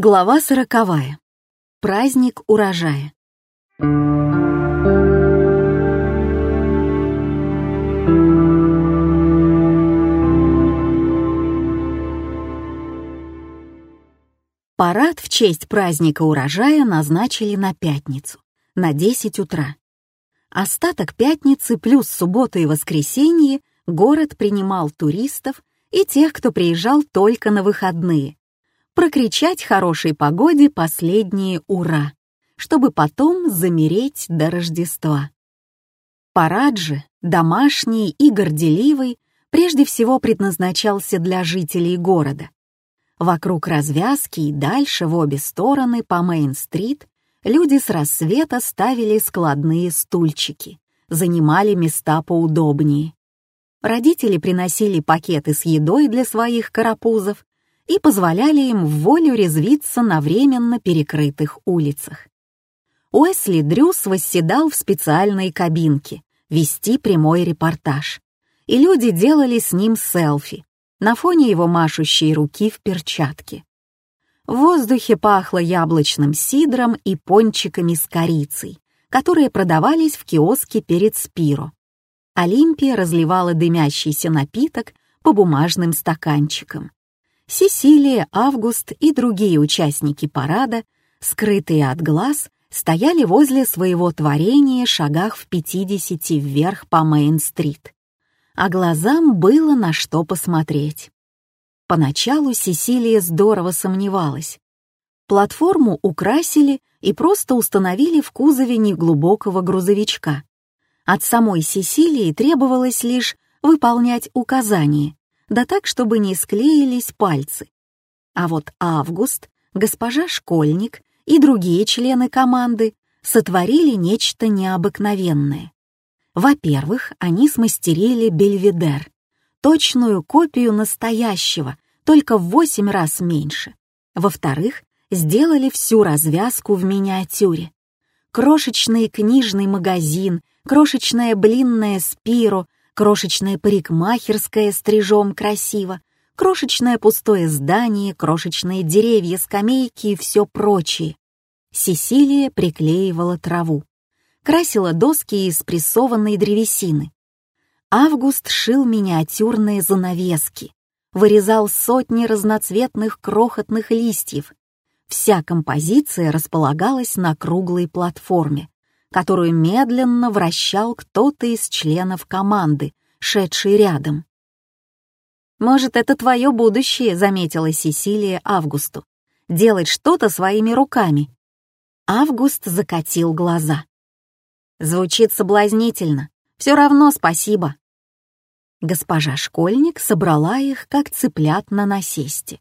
Глава сороковая. Праздник урожая. Парад в честь праздника урожая назначили на пятницу, на 10 утра. Остаток пятницы плюс суббота и воскресенье город принимал туристов и тех, кто приезжал только на выходные, прокричать хорошей погоде последние «Ура!», чтобы потом замереть до Рождества. Парад же, домашний и горделивый, прежде всего предназначался для жителей города. Вокруг развязки и дальше в обе стороны по Мейн-стрит люди с рассвета ставили складные стульчики, занимали места поудобнее. Родители приносили пакеты с едой для своих карапузов и позволяли им в волю резвиться на временно перекрытых улицах. Уэсли Дрюс восседал в специальной кабинке вести прямой репортаж, и люди делали с ним селфи на фоне его машущей руки в перчатке. В воздухе пахло яблочным сидром и пончиками с корицей, которые продавались в киоске перед Спиро. Олимпия разливала дымящийся напиток по бумажным стаканчикам. Сесилия, Август и другие участники парада, скрытые от глаз, стояли возле своего творения шагах в 50 вверх по Мейн-стрит. А глазам было на что посмотреть. Поначалу Сесилия здорово сомневалась. Платформу украсили и просто установили в кузове неглубокого грузовичка. От самой Сесилии требовалось лишь выполнять указания, да так, чтобы не склеились пальцы. А вот Август, госпожа Школьник и другие члены команды сотворили нечто необыкновенное. Во-первых, они смастерили бельведер, точную копию настоящего, только в восемь раз меньше. Во-вторых, сделали всю развязку в миниатюре. Крошечный книжный магазин, крошечная блинная спиро, крошечная парикмахерская стрижом красиво, крошечное пустое здание, крошечные деревья, скамейки и все прочее. Сесилия приклеивала траву, красила доски из прессованной древесины. Август шил миниатюрные занавески, вырезал сотни разноцветных крохотных листьев. Вся композиция располагалась на круглой платформе, которую медленно вращал кто-то из членов команды, шедший рядом. «Может, это твое будущее», — заметила Сесилия Августу. «Делать что-то своими руками». Август закатил глаза. «Звучит соблазнительно. Все равно спасибо». Госпожа Школьник собрала их, как цыплят на насесте.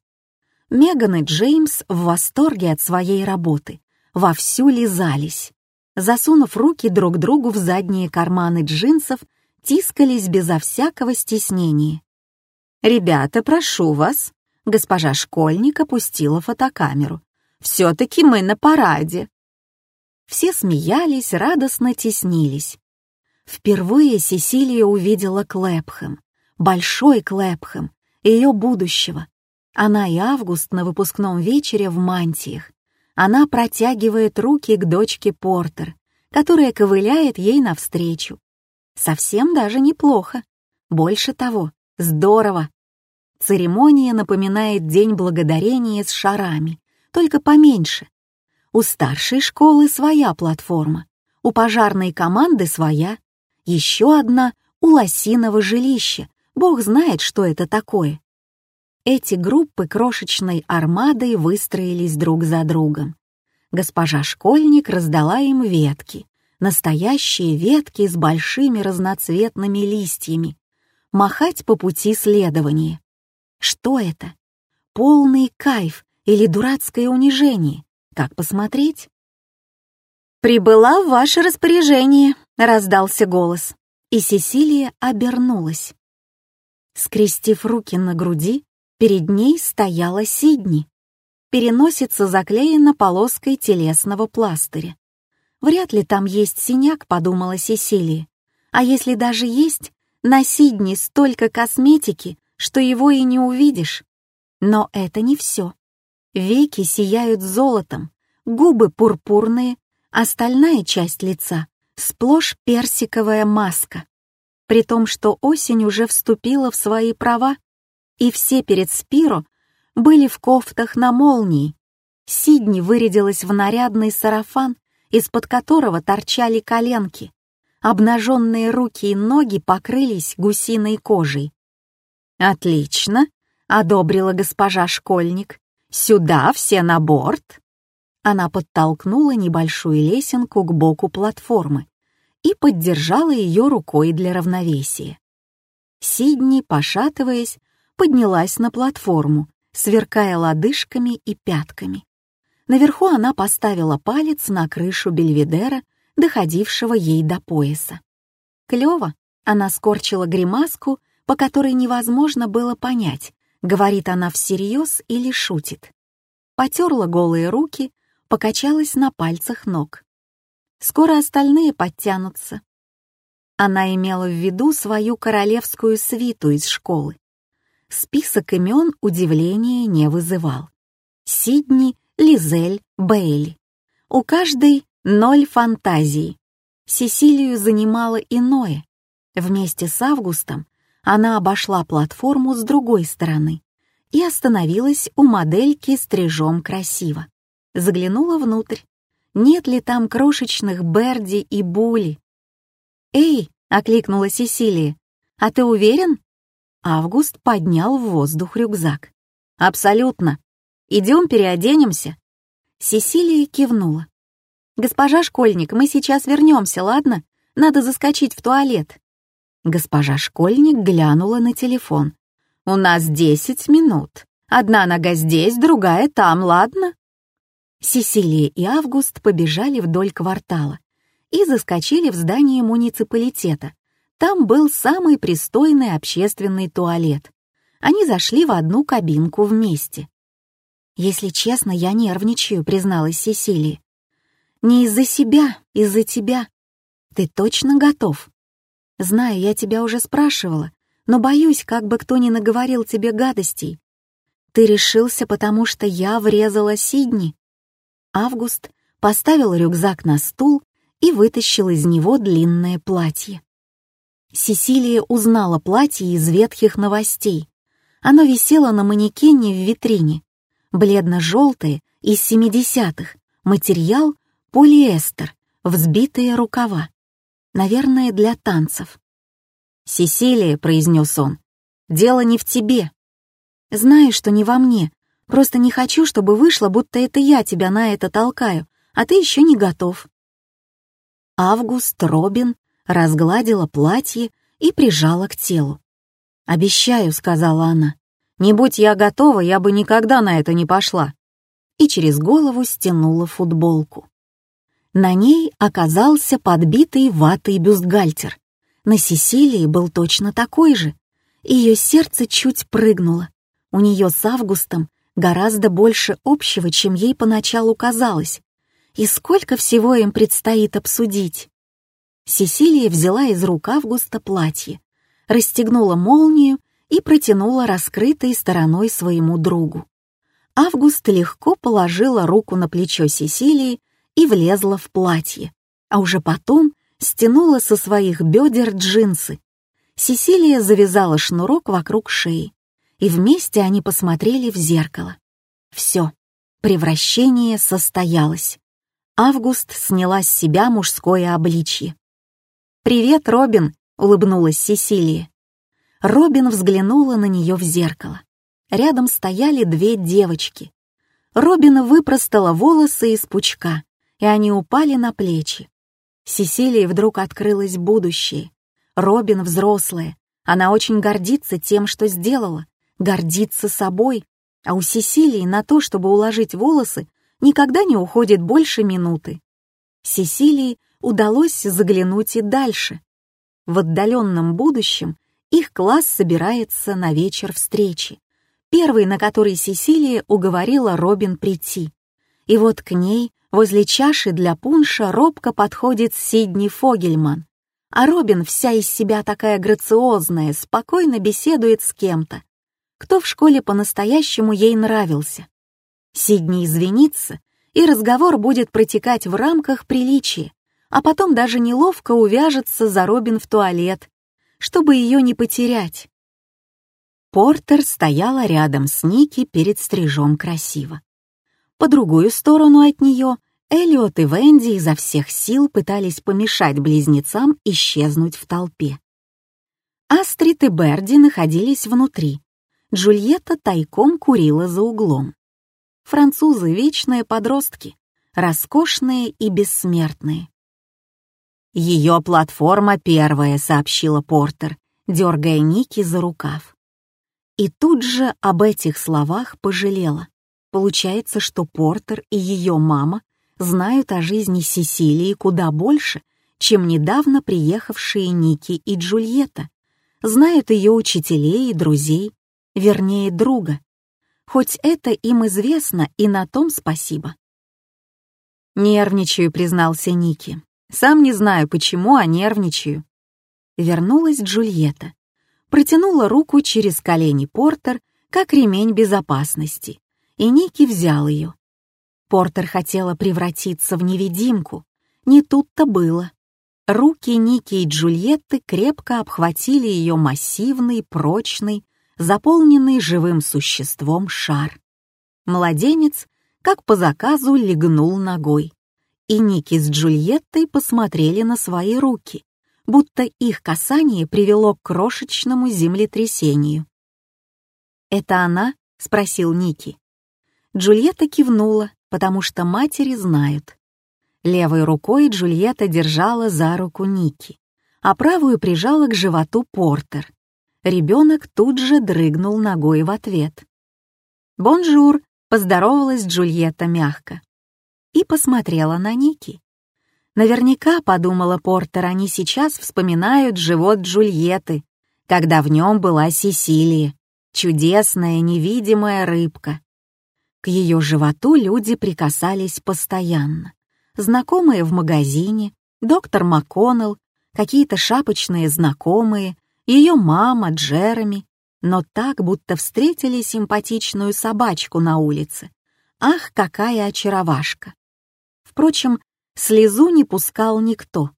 Меган и Джеймс в восторге от своей работы, вовсю лизались засунув руки друг другу в задние карманы джинсов, тискались безо всякого стеснения. «Ребята, прошу вас», — госпожа Школьник опустила фотокамеру. «Все-таки мы на параде». Все смеялись, радостно теснились. Впервые Сесилия увидела Клэпхэм, большой Клэпхэм, ее будущего. Она и Август на выпускном вечере в мантиях. Она протягивает руки к дочке Портер, которая ковыляет ей навстречу. Совсем даже неплохо. Больше того, здорово. Церемония напоминает День Благодарения с шарами, только поменьше. У старшей школы своя платформа, у пожарной команды своя, еще одна у лосиного жилища, бог знает, что это такое эти группы крошечной армадой выстроились друг за другом. Госпожа Школьник раздала им ветки, настоящие ветки с большими разноцветными листьями, махать по пути следования. Что это? Полный кайф или дурацкое унижение? Как посмотреть? «Прибыла в ваше распоряжение», — раздался голос, и Сесилия обернулась. Скрестив руки на груди, Перед ней стояла Сидни. Переносица заклеена полоской телесного пластыря. Вряд ли там есть синяк, подумала Сесилия. А если даже есть, на Сидни столько косметики, что его и не увидишь. Но это не все. Веки сияют золотом, губы пурпурные, остальная часть лица — сплошь персиковая маска. При том, что осень уже вступила в свои права, и все перед Спиро были в кофтах на молнии. Сидни вырядилась в нарядный сарафан, из-под которого торчали коленки. Обнаженные руки и ноги покрылись гусиной кожей. «Отлично!» — одобрила госпожа школьник. «Сюда, все на борт!» Она подтолкнула небольшую лесенку к боку платформы и поддержала ее рукой для равновесия. Сидни, пошатываясь, поднялась на платформу, сверкая лодыжками и пятками. Наверху она поставила палец на крышу бельведера, доходившего ей до пояса. Клево, она скорчила гримаску, по которой невозможно было понять, говорит она всерьез или шутит. Потерла голые руки, покачалась на пальцах ног. Скоро остальные подтянутся. Она имела в виду свою королевскую свиту из школы. Список имен удивления не вызывал. Сидни, Лизель, Бейли. У каждой ноль фантазий. Сесилию занимало иное. Вместе с Августом она обошла платформу с другой стороны и остановилась у модельки стрижом красиво. Заглянула внутрь. Нет ли там крошечных Берди и Були? «Эй!» — окликнула Сесилия. «А ты уверен?» Август поднял в воздух рюкзак. «Абсолютно. Идем переоденемся». Сесилия кивнула. «Госпожа Школьник, мы сейчас вернемся, ладно? Надо заскочить в туалет». Госпожа Школьник глянула на телефон. «У нас десять минут. Одна нога здесь, другая там, ладно?» Сесилия и Август побежали вдоль квартала и заскочили в здание муниципалитета, там был самый пристойный общественный туалет. Они зашли в одну кабинку вместе. «Если честно, я нервничаю», — призналась Сесилия. «Не из-за себя, из-за тебя. Ты точно готов?» «Знаю, я тебя уже спрашивала, но боюсь, как бы кто ни наговорил тебе гадостей. Ты решился, потому что я врезала Сидни?» Август поставил рюкзак на стул и вытащил из него длинное платье. Сесилия узнала платье из ветхих новостей. Оно висело на манекене в витрине. Бледно-желтое, из 70-х, материал — полиэстер, взбитые рукава. Наверное, для танцев. «Сесилия», — произнес он, — «дело не в тебе». «Знаю, что не во мне. Просто не хочу, чтобы вышло, будто это я тебя на это толкаю, а ты еще не готов». Август, Робин разгладила платье и прижала к телу. «Обещаю», — сказала она, — «не будь я готова, я бы никогда на это не пошла». И через голову стянула футболку. На ней оказался подбитый ватой бюстгальтер. На Сесилии был точно такой же. Ее сердце чуть прыгнуло. У нее с Августом гораздо больше общего, чем ей поначалу казалось. И сколько всего им предстоит обсудить. Сесилия взяла из рук Августа платье, расстегнула молнию и протянула раскрытой стороной своему другу. Август легко положила руку на плечо Сесилии и влезла в платье, а уже потом стянула со своих бедер джинсы. Сесилия завязала шнурок вокруг шеи, и вместе они посмотрели в зеркало. Все, превращение состоялось. Август сняла с себя мужское обличье. «Привет, Робин!» — улыбнулась Сесилия. Робин взглянула на нее в зеркало. Рядом стояли две девочки. Робин выпростала волосы из пучка, и они упали на плечи. Сесилии вдруг открылось будущее. Робин взрослая. Она очень гордится тем, что сделала. Гордится собой. А у Сесилии на то, чтобы уложить волосы, никогда не уходит больше минуты. Сесилии удалось заглянуть и дальше. В отдаленном будущем их класс собирается на вечер встречи, первый, на который Сесилия уговорила Робин прийти. И вот к ней, возле чаши для пунша, робко подходит Сидни Фогельман, а Робин вся из себя такая грациозная, спокойно беседует с кем-то, кто в школе по-настоящему ей нравился. Сидни извинится, и разговор будет протекать в рамках приличия, а потом даже неловко увяжется за Робин в туалет, чтобы ее не потерять. Портер стояла рядом с Ники перед стрижом красиво. По другую сторону от нее Эллиот и Венди изо всех сил пытались помешать близнецам исчезнуть в толпе. Астрид и Берди находились внутри. Джульетта тайком курила за углом. Французы — вечные подростки, роскошные и бессмертные. «Ее платформа первая», — сообщила Портер, дергая Ники за рукав. И тут же об этих словах пожалела. Получается, что Портер и ее мама знают о жизни Сесилии куда больше, чем недавно приехавшие Ники и Джульетта, знают ее учителей и друзей, вернее, друга хоть это им известно, и на том спасибо. «Нервничаю», — признался Ники. «Сам не знаю, почему, а нервничаю». Вернулась Джульетта. Протянула руку через колени Портер, как ремень безопасности, и Ники взял ее. Портер хотела превратиться в невидимку. Не тут-то было. Руки Ники и Джульетты крепко обхватили ее массивный, прочный, заполненный живым существом шар. Младенец, как по заказу, легнул ногой, и Ники с Джульеттой посмотрели на свои руки, будто их касание привело к крошечному землетрясению. «Это она?» — спросил Ники. Джульетта кивнула, потому что матери знают. Левой рукой Джульетта держала за руку Ники, а правую прижала к животу Портер. Ребенок тут же дрыгнул ногой в ответ. «Bonjour!» — поздоровалась Джульетта мягко. И посмотрела на Ники. Наверняка, подумала Портер, они сейчас вспоминают живот Джульетты, когда в нем была Сесилия, чудесная невидимая рыбка. К ее животу люди прикасались постоянно. Знакомые в магазине, доктор МакКоннелл, какие-то шапочные знакомые, ее мама, Джереми, но так, будто встретили симпатичную собачку на улице. Ах, какая очаровашка! Впрочем, слезу не пускал никто.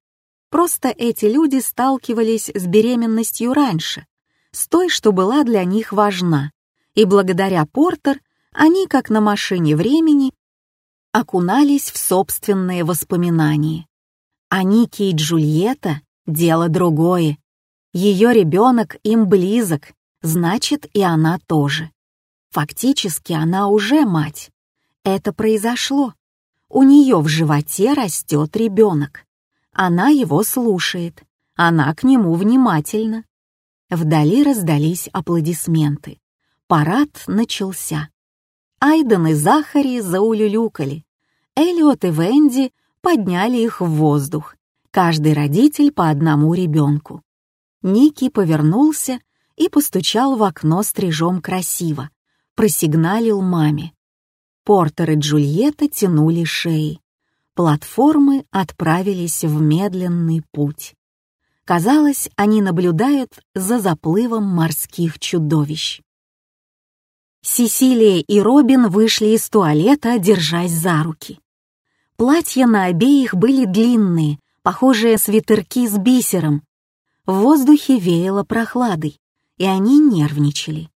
Просто эти люди сталкивались с беременностью раньше, с той, что была для них важна, и благодаря Портер они, как на машине времени, окунались в собственные воспоминания. А Ники и Джульетта — дело другое. Ее ребенок им близок, значит, и она тоже. Фактически она уже мать. Это произошло. У нее в животе растет ребенок. Она его слушает. Она к нему внимательна. Вдали раздались аплодисменты. Парад начался. Айден и Захари заулюлюкали. Эллиот и Венди подняли их в воздух. Каждый родитель по одному ребенку. Ники повернулся и постучал в окно стрижом красиво, просигналил маме. Портер и Джульетта тянули шеи. Платформы отправились в медленный путь. Казалось, они наблюдают за заплывом морских чудовищ. Сесилия и Робин вышли из туалета, держась за руки. Платья на обеих были длинные, похожие свитерки с бисером, в воздухе веяло прохладой, и они нервничали.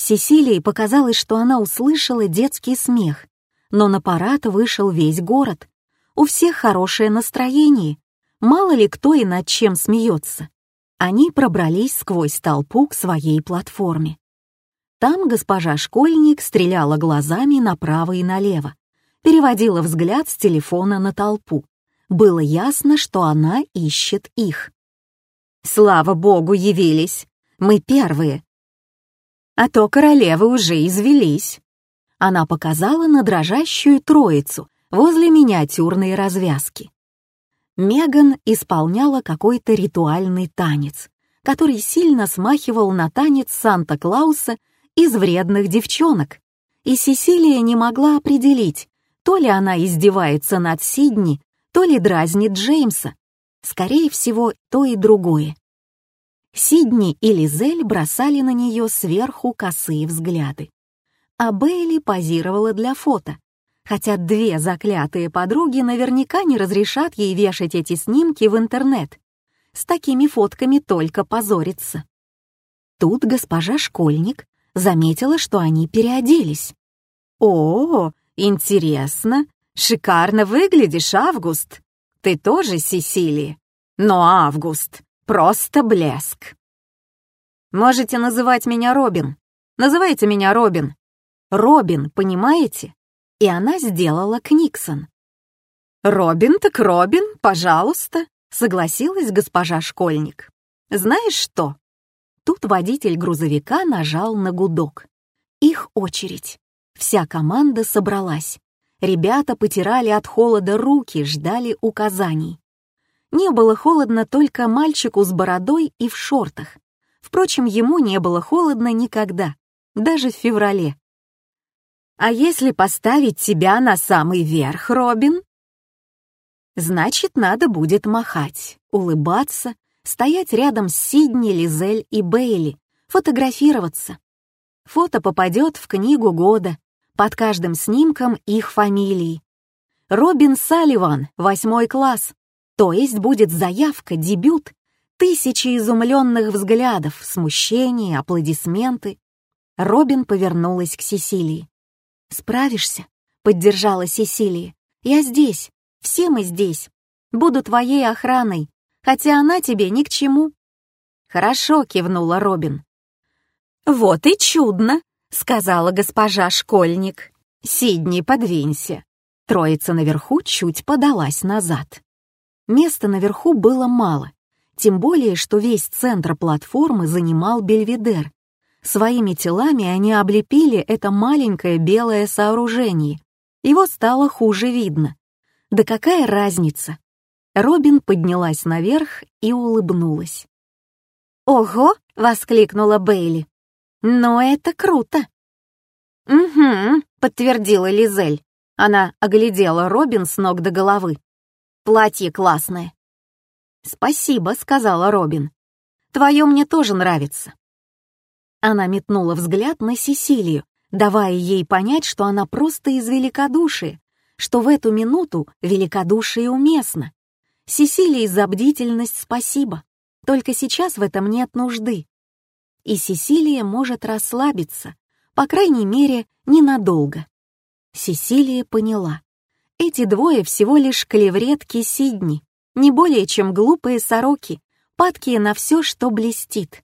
Сесилии показалось, что она услышала детский смех, но на парад вышел весь город. У всех хорошее настроение, мало ли кто и над чем смеется. Они пробрались сквозь толпу к своей платформе. Там госпожа Школьник стреляла глазами направо и налево, переводила взгляд с телефона на толпу. Было ясно, что она ищет их. Слава богу, явились. Мы первые. А то королевы уже извелись. Она показала на дрожащую троицу возле миниатюрной развязки. Меган исполняла какой-то ритуальный танец, который сильно смахивал на танец Санта-Клауса из вредных девчонок, и Сесилия не могла определить, то ли она издевается над Сидни, то ли дразнит Джеймса, Скорее всего, то и другое. Сидни и Лизель бросали на нее сверху косые взгляды. а Бейли позировала для фото, хотя две заклятые подруги наверняка не разрешат ей вешать эти снимки в интернет. С такими фотками только позориться. Тут госпожа Школьник заметила, что они переоделись. «О, интересно! Шикарно выглядишь, Август! Ты тоже Сесилия? Но Август — просто блеск!» «Можете называть меня Робин. Называйте меня Робин. Робин, понимаете?» И она сделала Книксон. «Робин так Робин, пожалуйста», — согласилась госпожа Школьник. «Знаешь что?» Тут водитель грузовика нажал на гудок. Их очередь. Вся команда собралась. Ребята потирали от холода руки, ждали указаний. Не было холодно только мальчику с бородой и в шортах. Впрочем, ему не было холодно никогда, даже в феврале. «А если поставить тебя на самый верх, Робин?» Значит, надо будет махать, улыбаться, стоять рядом с Сидни, Лизель и Бейли, фотографироваться. Фото попадет в книгу года, под каждым снимком их фамилии. Робин Салливан, восьмой класс. То есть будет заявка, дебют, тысячи изумленных взглядов, смущение, аплодисменты. Робин повернулась к Сесилии. «Справишься?» — поддержала Сесилия. «Я здесь, все мы здесь. Буду твоей охраной, хотя она тебе ни к чему». «Хорошо», — кивнула Робин. «Вот и чудно», — сказала госпожа Школьник. «Сидни, подвинься». Троица наверху чуть подалась назад. Места наверху было мало, тем более, что весь центр платформы занимал Бельведер. Своими телами они облепили это маленькое белое сооружение. Его стало хуже видно. Да какая разница? Робин поднялась наверх и улыбнулась. «Ого!» — воскликнула Бейли. «Но это круто!» «Угу», — подтвердила Лизель. Она оглядела Робин с ног до головы. «Платье классное». «Спасибо», — сказала Робин. «Твое мне тоже нравится». Она метнула взгляд на Сесилию, давая ей понять, что она просто из великодушия, что в эту минуту великодушие уместно. Сесилии за бдительность спасибо, только сейчас в этом нет нужды. И Сесилия может расслабиться, по крайней мере, ненадолго. Сесилия поняла. Эти двое всего лишь клевретки Сидни, не более чем глупые сороки, падкие на все, что блестит.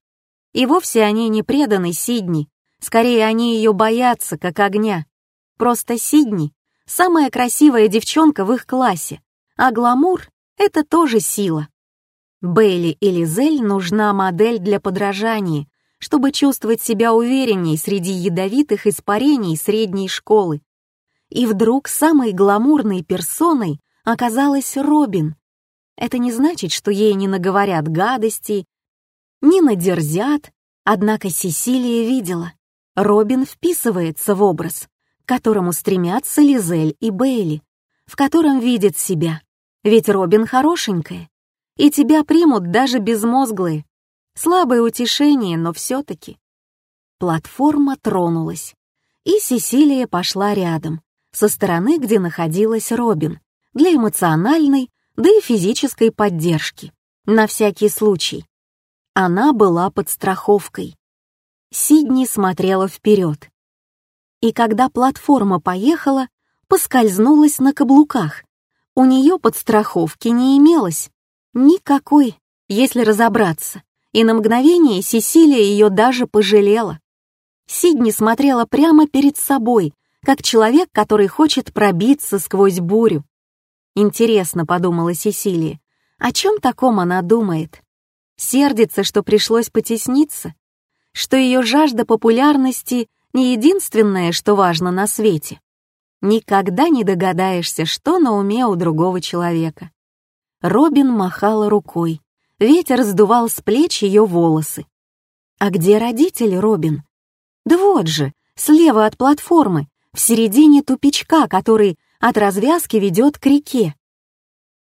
И вовсе они не преданы Сидни, скорее они ее боятся, как огня. Просто Сидни — самая красивая девчонка в их классе, а гламур это тоже сила. Бейли и Лизель нужна модель для подражания, чтобы чувствовать себя уверенней среди ядовитых испарений средней школы. И вдруг самой гламурной персоной оказалась Робин. Это не значит, что ей не наговорят гадостей, не надерзят, однако Сесилия видела. Робин вписывается в образ, к которому стремятся Лизель и Бейли, в котором видит себя. Ведь Робин хорошенькая, и тебя примут даже безмозглые. Слабое утешение, но все-таки. Платформа тронулась, и Сесилия пошла рядом, со стороны, где находилась Робин, для эмоциональной, да и физической поддержки, на всякий случай. Она была под страховкой. Сидни смотрела вперед. И когда платформа поехала, поскользнулась на каблуках, у нее подстраховки не имелось. Никакой, если разобраться. И на мгновение Сесилия ее даже пожалела. Сидни смотрела прямо перед собой, как человек, который хочет пробиться сквозь бурю. Интересно, подумала Сесилия, о чем таком она думает? Сердится, что пришлось потесниться? Что ее жажда популярности не единственное, что важно на свете? Никогда не догадаешься, что на уме у другого человека. Робин махала рукой. Ветер сдувал с плеч ее волосы. А где родители Робин? Да вот же, слева от платформы, в середине тупичка, который от развязки ведет к реке.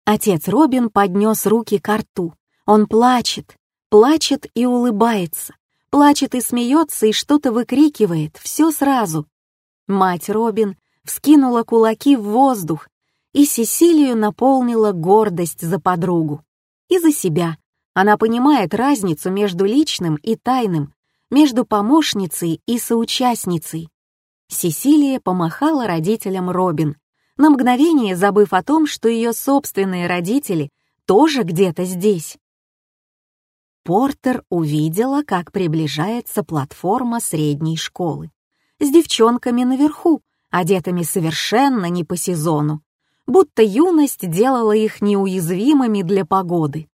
Отец Робин поднес руки к рту. Он плачет, плачет и улыбается, плачет и смеется и что-то выкрикивает, все сразу. Мать Робин вскинула кулаки в воздух, и Сесилию наполнила гордость за подругу. И за себя. Она понимает разницу между личным и тайным, между помощницей и соучастницей. Сесилия помахала родителям Робин, на мгновение забыв о том, что ее собственные родители тоже где-то здесь. Портер увидела, как приближается платформа средней школы. С девчонками наверху, одетыми совершенно не по сезону, будто юность делала их неуязвимыми для погоды.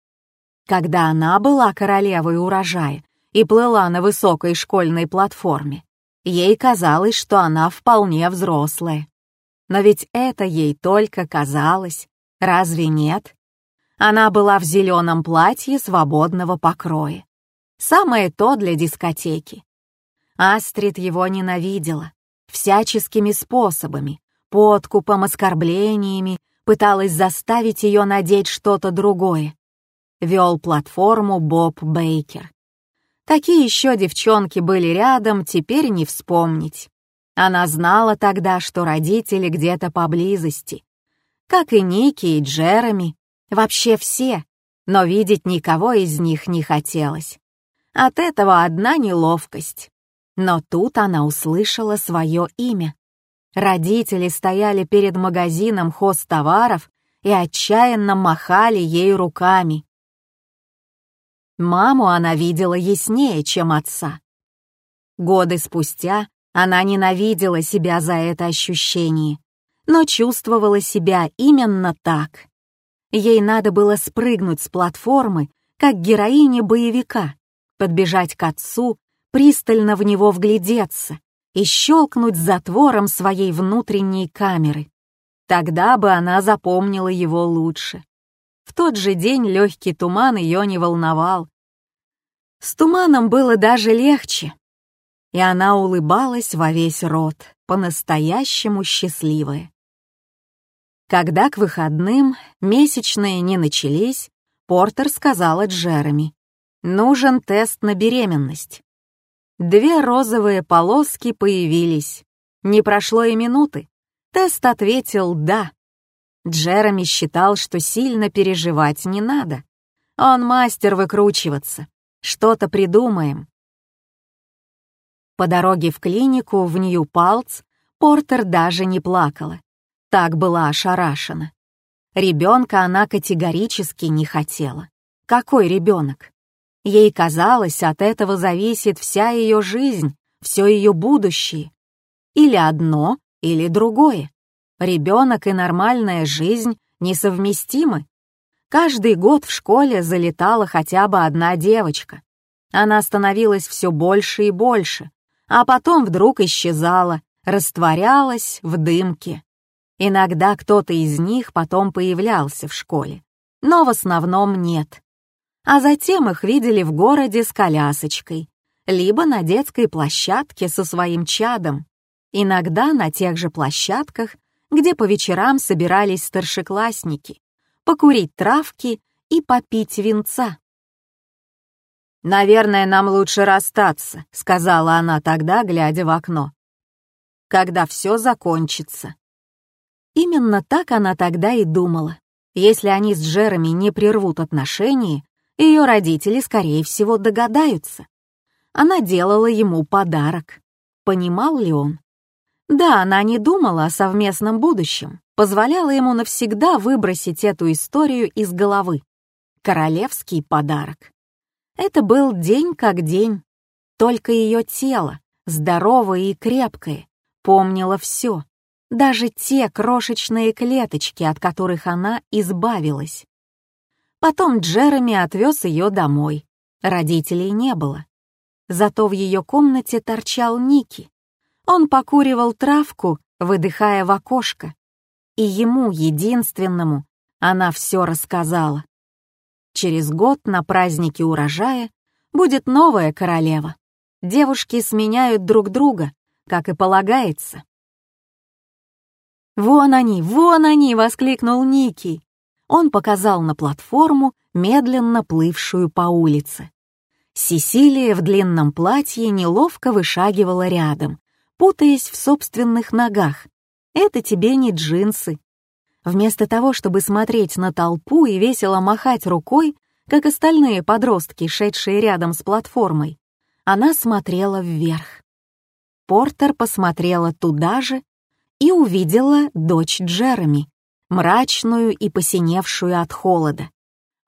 Когда она была королевой урожая и плыла на высокой школьной платформе, ей казалось, что она вполне взрослая. Но ведь это ей только казалось, разве нет? Она была в зеленом платье свободного покроя. Самое то для дискотеки. Астрид его ненавидела. Всяческими способами, подкупом, оскорблениями, пыталась заставить ее надеть что-то другое. Вел платформу Боб Бейкер. Такие еще девчонки были рядом, теперь не вспомнить. Она знала тогда, что родители где-то поблизости. Как и Ники и Джереми, Вообще все, но видеть никого из них не хотелось. От этого одна неловкость. Но тут она услышала свое имя. Родители стояли перед магазином хозтоваров и отчаянно махали ей руками. Маму она видела яснее, чем отца. Годы спустя она ненавидела себя за это ощущение, но чувствовала себя именно так. Ей надо было спрыгнуть с платформы, как героине боевика, подбежать к отцу, пристально в него вглядеться и щелкнуть затвором своей внутренней камеры. Тогда бы она запомнила его лучше. В тот же день легкий туман ее не волновал. С туманом было даже легче, и она улыбалась во весь рот, по-настоящему счастливая. Когда к выходным месячные не начались, Портер сказала Джереми, «Нужен тест на беременность». Две розовые полоски появились. Не прошло и минуты. Тест ответил «да». Джереми считал, что сильно переживать не надо. Он мастер выкручиваться. Что-то придумаем. По дороге в клинику в Нью-Палц Портер даже не плакала так была ошарашена. Ребенка она категорически не хотела. Какой ребенок? Ей казалось, от этого зависит вся ее жизнь, все ее будущее. Или одно, или другое. Ребенок и нормальная жизнь несовместимы. Каждый год в школе залетала хотя бы одна девочка. Она становилась все больше и больше, а потом вдруг исчезала, растворялась в дымке. Иногда кто-то из них потом появлялся в школе, но в основном нет. А затем их видели в городе с колясочкой, либо на детской площадке со своим чадом, иногда на тех же площадках, где по вечерам собирались старшеклассники, покурить травки и попить винца. «Наверное, нам лучше расстаться», — сказала она тогда, глядя в окно. «Когда все закончится». Именно так она тогда и думала. Если они с Джереми не прервут отношения, ее родители, скорее всего, догадаются. Она делала ему подарок. Понимал ли он? Да, она не думала о совместном будущем, позволяла ему навсегда выбросить эту историю из головы. Королевский подарок. Это был день как день. Только ее тело, здоровое и крепкое, помнило все, даже те крошечные клеточки, от которых она избавилась. Потом Джереми отвез ее домой. Родителей не было. Зато в ее комнате торчал Ники. Он покуривал травку, выдыхая в окошко. И ему, единственному, она все рассказала. Через год на празднике урожая будет новая королева. Девушки сменяют друг друга, как и полагается. «Вон они, вон они!» — воскликнул Ники. Он показал на платформу, медленно плывшую по улице. Сесилия в длинном платье неловко вышагивала рядом, путаясь в собственных ногах. Это тебе не джинсы. Вместо того, чтобы смотреть на толпу и весело махать рукой, как остальные подростки, шедшие рядом с платформой, она смотрела вверх. Портер посмотрела туда же и увидела дочь Джереми, мрачную и посиневшую от холода,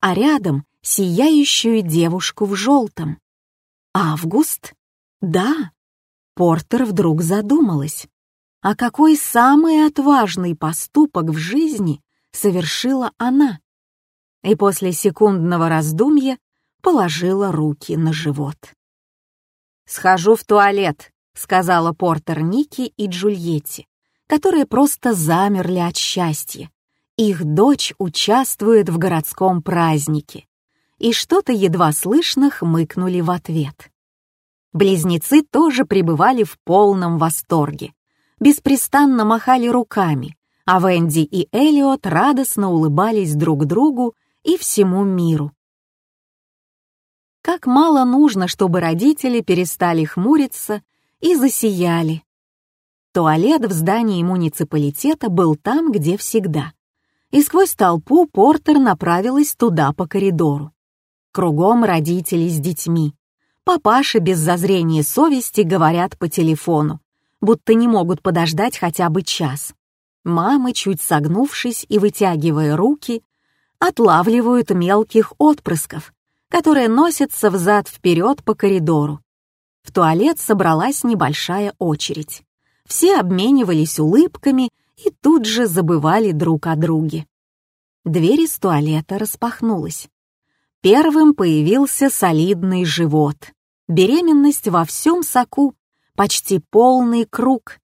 а рядом сияющую девушку в желтом. Август? Да. Портер вдруг задумалась. А какой самый отважный поступок в жизни совершила она? И после секундного раздумья положила руки на живот. «Схожу в туалет», — сказала Портер Ники и Джульетте, которые просто замерли от счастья. Их дочь участвует в городском празднике. И что-то едва слышно хмыкнули в ответ. Близнецы тоже пребывали в полном восторге. Беспрестанно махали руками, а Венди и Элиот радостно улыбались друг другу и всему миру. Как мало нужно, чтобы родители перестали хмуриться и засияли. Туалет в здании муниципалитета был там, где всегда. И сквозь толпу Портер направилась туда по коридору. Кругом родители с детьми. Папаши без зазрения совести говорят по телефону, будто не могут подождать хотя бы час. Мамы, чуть согнувшись и вытягивая руки, отлавливают мелких отпрысков, которые носятся взад-вперед по коридору. В туалет собралась небольшая очередь. Все обменивались улыбками и тут же забывали друг о друге. Дверь из туалета распахнулась. Первым появился солидный живот. Беременность во всем соку, почти полный круг.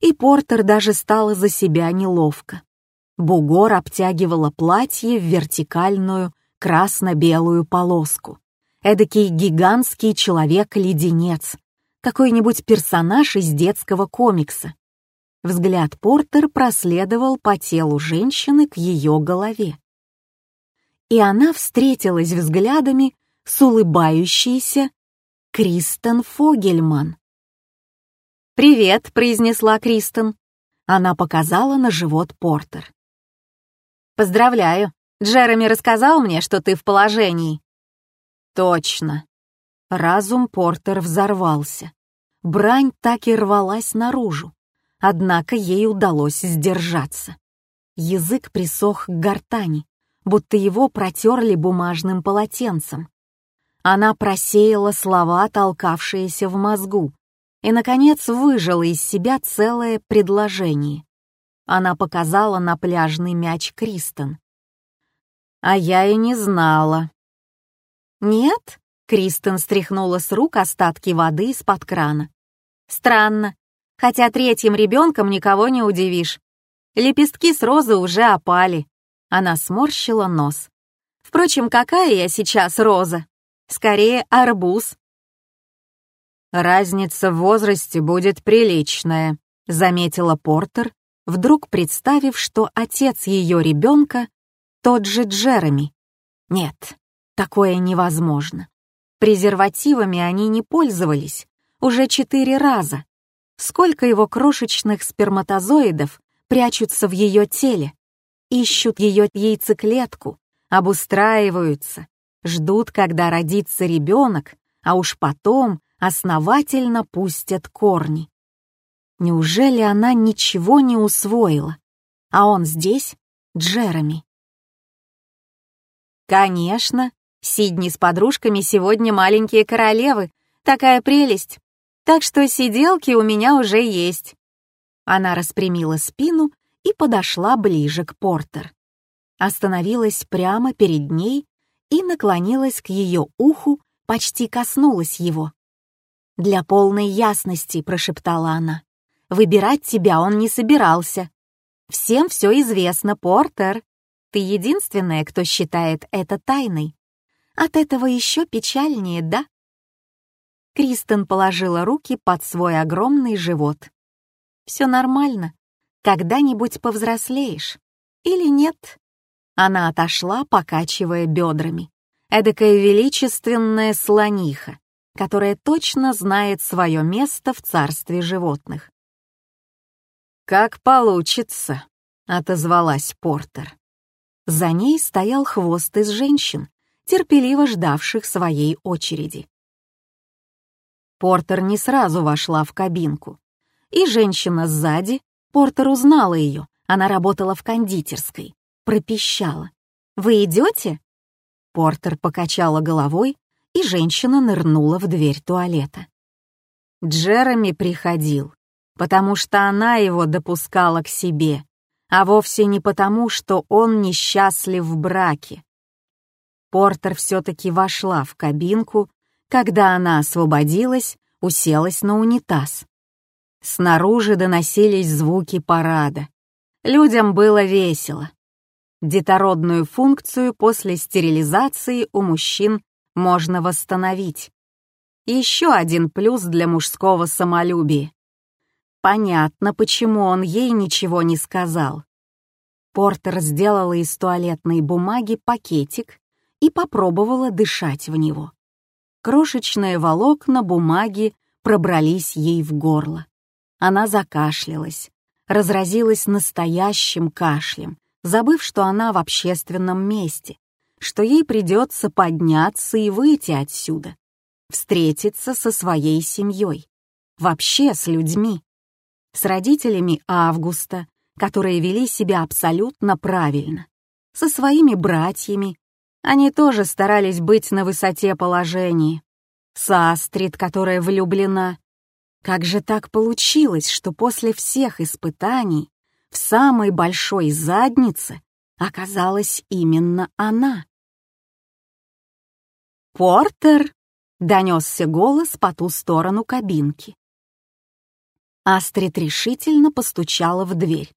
И Портер даже стало за себя неловко. Бугор обтягивало платье в вертикальную красно-белую полоску. Эдакий гигантский человек-леденец. Какой-нибудь персонаж из детского комикса. Взгляд Портер проследовал по телу женщины к ее голове. И она встретилась взглядами с улыбающейся Кристен Фогельман. «Привет», — произнесла Кристен. Она показала на живот Портер. «Поздравляю. Джереми рассказал мне, что ты в положении». «Точно». Разум Портер взорвался. Брань так и рвалась наружу. Однако ей удалось сдержаться. Язык присох к гортани, будто его протерли бумажным полотенцем. Она просеяла слова, толкавшиеся в мозгу, и, наконец, выжила из себя целое предложение. Она показала на пляжный мяч Кристен. «А я и не знала». «Нет?» — Кристен стряхнула с рук остатки воды из-под крана. «Странно, хотя третьим ребенком никого не удивишь. Лепестки с розы уже опали». Она сморщила нос. «Впрочем, какая я сейчас роза?» Скорее, арбуз. «Разница в возрасте будет приличная», — заметила Портер, вдруг представив, что отец ее ребенка тот же Джереми. Нет, такое невозможно. Презервативами они не пользовались уже четыре раза. Сколько его крошечных сперматозоидов прячутся в ее теле, ищут ее яйцеклетку, обустраиваются, ждут, когда родится ребенок, а уж потом основательно пустят корни. Неужели она ничего не усвоила? А он здесь, Джереми. Конечно, Сидни с подружками сегодня маленькие королевы, такая прелесть. Так что сиделки у меня уже есть. Она распрямила спину и подошла ближе к Портер. Остановилась прямо перед ней и наклонилась к ее уху, почти коснулась его. «Для полной ясности», — прошептала она, — «выбирать тебя он не собирался. Всем все известно, Портер. Ты единственная, кто считает это тайной. От этого еще печальнее, да?» Кристен положила руки под свой огромный живот. «Все нормально. Когда-нибудь повзрослеешь. Или нет?» Она отошла, покачивая бедрами. Эдакая величественная слониха. которая точно знает свое место в царстве животных. «Как получится», — отозвалась Портер. За ней стоял хвост из женщин, терпеливо ждавших своей очереди. Портер не сразу вошла в кабинку, и женщина сзади, Портер узнала ее, она работала в кондитерской, пропищала. «Вы идете?» Портер покачала головой, и женщина нырнула в дверь туалета. Джереми приходил, потому что она его допускала к себе, а вовсе не потому, что он несчастлив в браке. Портер все-таки вошла в кабинку, когда она освободилась, уселась на унитаз. Снаружи доносились звуки парада. Людям было весело. Детородную функцию после стерилизации у мужчин можно восстановить. Еще один плюс для мужского самолюбия. Понятно, почему он ей ничего не сказал. Портер сделала из туалетной бумаги пакетик и попробовала дышать в него. Крошечные волокна бумаги пробрались ей в горло. Она закашлялась, разразилась настоящим кашлем, забыв, что она в общественном месте, что ей придется подняться и выйти отсюда, встретиться со своей семьей, вообще с людьми с родителями Августа, которые вели себя абсолютно правильно, со своими братьями. Они тоже старались быть на высоте положения. С Астрид, которая влюблена. Как же так получилось, что после всех испытаний в самой большой заднице оказалась именно она? «Портер!» — донесся голос по ту сторону кабинки. Астрид решительно постучала в дверь.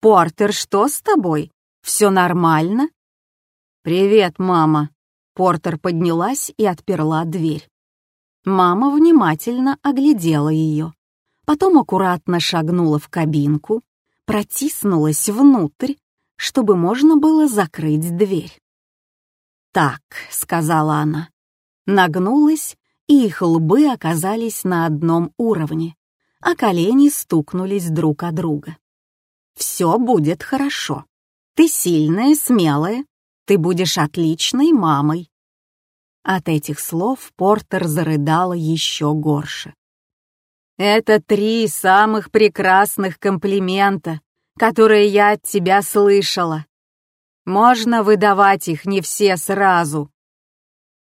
«Портер, что с тобой? Все нормально?» «Привет, мама!» Портер поднялась и отперла дверь. Мама внимательно оглядела ее, потом аккуратно шагнула в кабинку, протиснулась внутрь, чтобы можно было закрыть дверь. «Так», — сказала она, нагнулась, и их лбы оказались на одном уровне а колени стукнулись друг о друга. «Все будет хорошо. Ты сильная, смелая. Ты будешь отличной мамой». От этих слов Портер зарыдала еще горше. «Это три самых прекрасных комплимента, которые я от тебя слышала. Можно выдавать их не все сразу».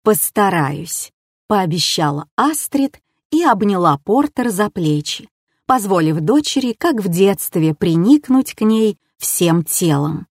«Постараюсь», — пообещала Астрид и обняла Портер за плечи, позволив дочери, как в детстве, приникнуть к ней всем телом.